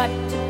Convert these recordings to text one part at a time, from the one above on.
what to.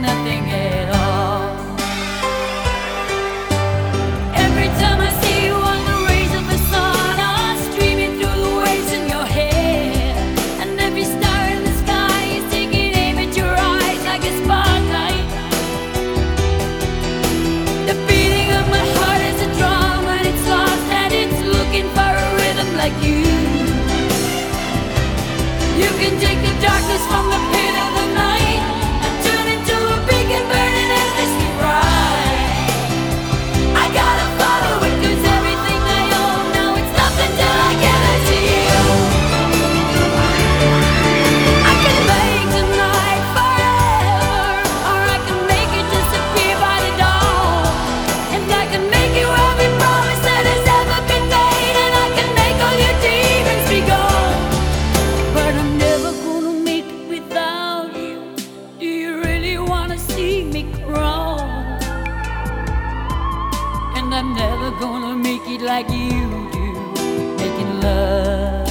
nothing I'm never gonna make it like you do, making love.